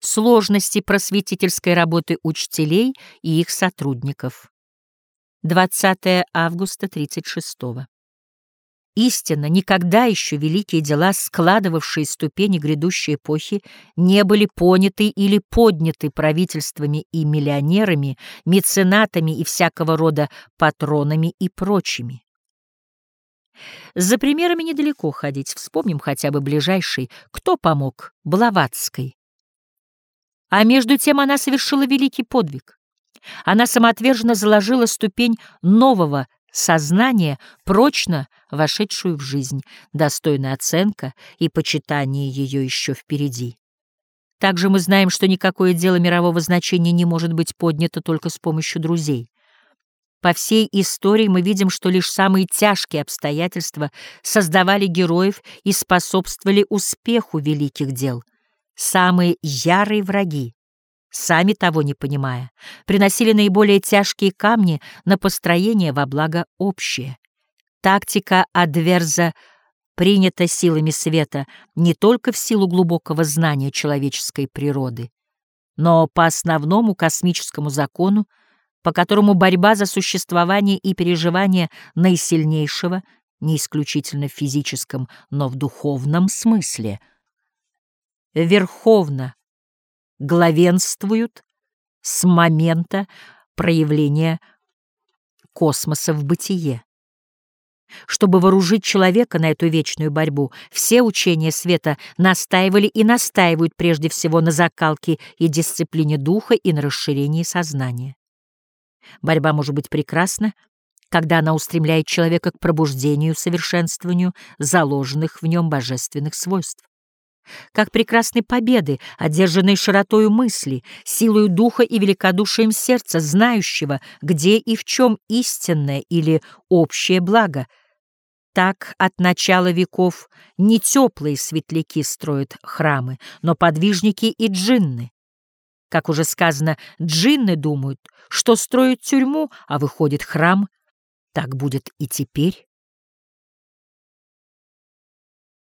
сложности просветительской работы учителей и их сотрудников. 20 августа 36 -го. Истинно, никогда еще великие дела, складывавшие ступени грядущей эпохи, не были поняты или подняты правительствами и миллионерами, меценатами и всякого рода патронами и прочими. За примерами недалеко ходить, вспомним хотя бы ближайший, кто помог Блаватской. А между тем она совершила великий подвиг. Она самоотверженно заложила ступень нового сознания, прочно вошедшую в жизнь, достойная оценка и почитание ее еще впереди. Также мы знаем, что никакое дело мирового значения не может быть поднято только с помощью друзей. По всей истории мы видим, что лишь самые тяжкие обстоятельства создавали героев и способствовали успеху великих дел. Самые ярые враги, сами того не понимая, приносили наиболее тяжкие камни на построение во благо общее. Тактика Адверза принята силами света не только в силу глубокого знания человеческой природы, но по основному космическому закону, по которому борьба за существование и переживание наисильнейшего, не исключительно в физическом, но в духовном смысле, верховно главенствуют с момента проявления космоса в бытие. Чтобы вооружить человека на эту вечную борьбу, все учения света настаивали и настаивают прежде всего на закалке и дисциплине духа и на расширении сознания. Борьба может быть прекрасна, когда она устремляет человека к пробуждению, совершенствованию заложенных в нем божественных свойств. Как прекрасны победы, одержанные широтою мысли, силою духа и великодушием сердца, знающего, где и в чем истинное или общее благо. Так от начала веков не теплые светляки строят храмы, но подвижники и джинны. Как уже сказано, джинны думают, что строят тюрьму, а выходит храм. Так будет и теперь.